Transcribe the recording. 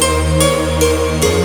Música